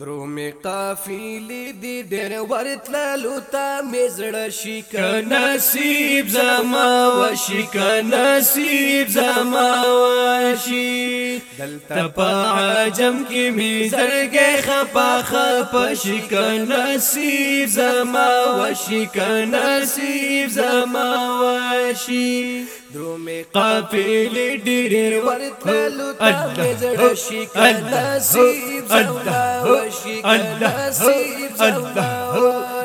درومي قافلې دي ډېر ورتللو تا مزړه شي نصیب زما وشي نصیب زما وشي. دلته په عجم کې می زړګې خپا خپا شي نصیب زما وشي نصیب زما وشي. دومې قافلې ډېرې ورتلو ته زړه شي کله نصیب زما وشي کله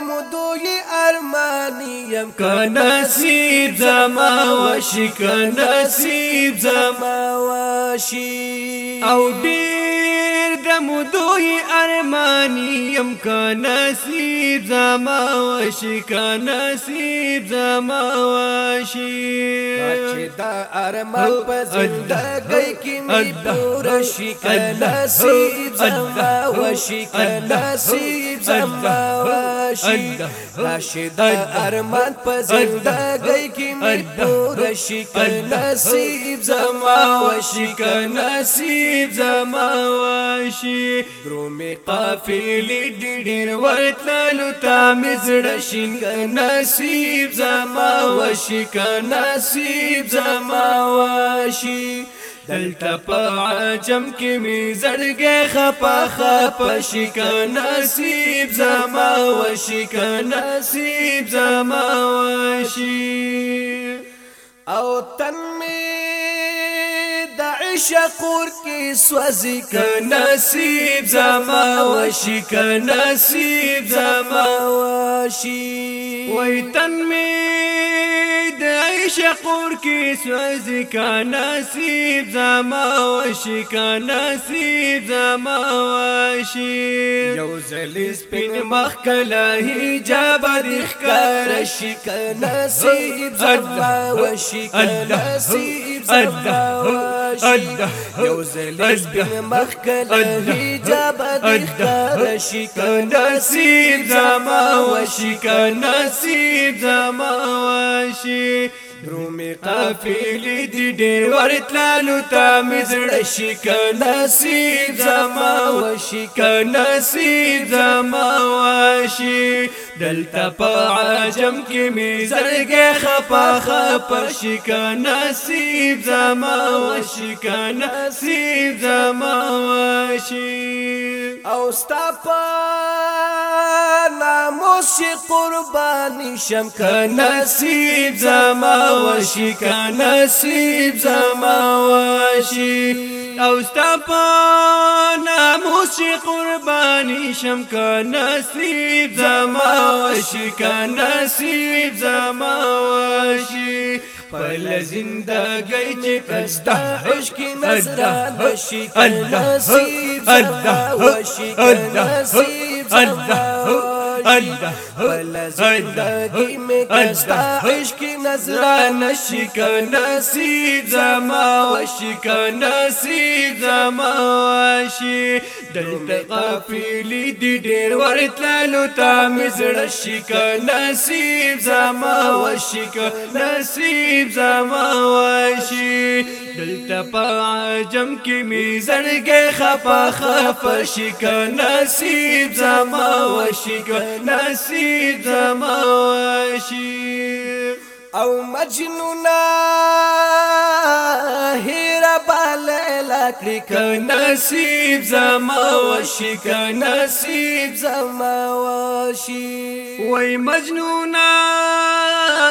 مدوی ارمانی یم که نصیب زما وشی که نصیب زما وشی أو دیر دمو دوی ارمانی یم که نصیب زما وشی که نصیب زما وشی چې دا ارمان په زندګۍ کې می پوره شي که نصیب زما واشي کلاسی زما واشي راشد ارمان په زندګۍ کې مې پوره شي کلاسی زما واشي کلاسی زما واشي درومې قافلې ډېر ورتللو تا مې زړه شین کلاسی زما واشي کلاسی زما واشي دلته په عجم کې می زړګې خپا خپا شي ک نصیب زما وشي ک نصیب زما وشي او تن می د عشق ور کې سوځي ک نصیب زما وشي ک نصیب زما وشي وای تن می د عشق ور کې سوځي ک نصیب زما وشي ک نصیب زما وشي یو زل سپین مخ کله حجاب د ښکار شي ک نصیب زما وشي ک نصیب زما وشي یو زل سپین مخ کله حجاب د ښکار شي ک نصیب زما وشي ک نصیب زما وشي درومي قافلې دي ډېر ورتلالو تا مزړه شي نصیب زما وشي نصیب زما وشي دلته په عجم کې می زړګې خپا خپا شي نصیب زما وشي نصیب زما وشي أو ستا ناموس قرباني شم ک نصیب زما وشي ک نصیب زما وشي أو ستا په ناموس قرباني شم ک نصیب زما وشي ک نصیب زما وشي پل زندګۍ چې کستا عشق نظر نشي ک نصیب زما وشي ک نصیب زما زندگی میں کستا عشق نظران شکن سی زما و شکن سی زما شي دلته قافلی دی ډیر ورتلو تا مزړه شکن نصیب زما و شکن نصیب زما و شي دلته په جم کې می زړګي خپه خپه شکن نصیب زما و شکن نصیب زمواشی او مجنونا هیرا بالیلا کری که نصیب زمواشی که نصیب زمواشی وی مجنونا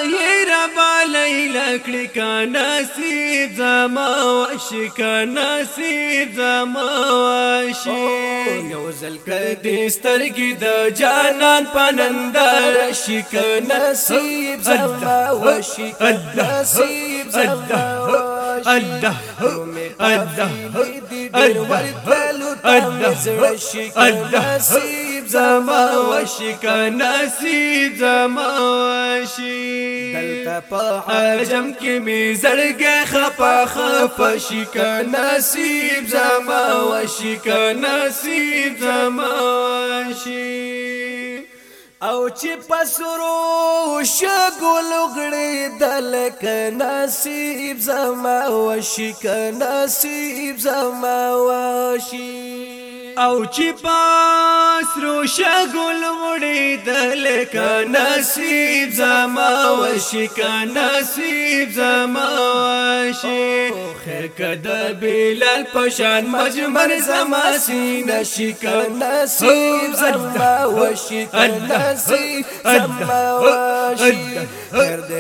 هیرا هیر بالیلا کړی ک نصیب زما وشي ک نصیب زما وشي یو ځل کدي سترګې د جانان پنندر شي ک نصیب زما وشي ک نصیب زما الله الله الله نصیب زما وشي نصیب زما وشي دلته په عجم کې می زړګي خپا خپا شي نصیب زما وشي نصیب زما وشي او چې پسرو شګول غړې دل ک نصیب زما وشي ک نصیب زما وشي او چې پاس رو شګل وړي دل ک نصیب زما وشي ک نصیب زما وشي خیر کد بلال پشان مجمر زما سینه شي ک نصیب زما وشي ک نصیب زما وشي خیر د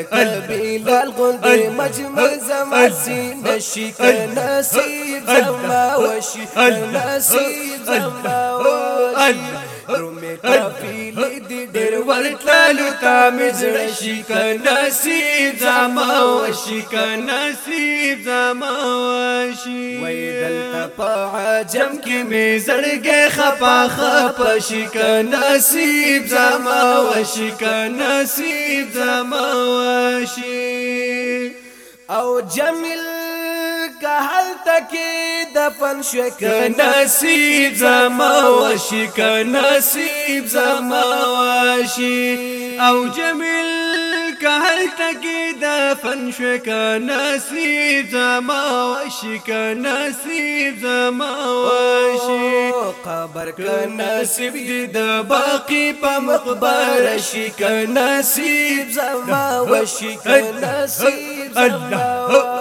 بلال غل مجمر زما سینه شي ک نصیب زما وشي نصیب زمباوشي رومې قافلې دې ډېر ورتللو تا مې زړه شي کناسي زما وشي کناسي زما وشي وې دلته په عجم کې مې زړګې خپا خپا شي کناسي زما وشي کناسي زما وشي او جمیل هل تکی دفن شک نصیب زما وشی که نصیب زما وشی أو جمیل که هل تکی دفن شک نصیب زما وشی که نصیب زما وشی قبر که نصیب دی د باقی په مقبرة شي که نصیب زما وشي که نصیب زما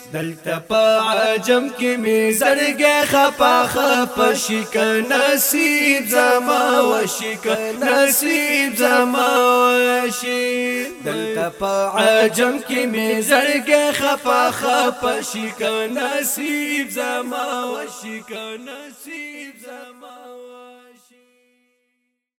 دلته په عجم کې می زړګي خپا خپا شي ک نصیب زما وشي ک نصیب زما وشي دلته په عجم کې می زړګي خپا خپا شي ک نصیب زما وشي ک نصیب زما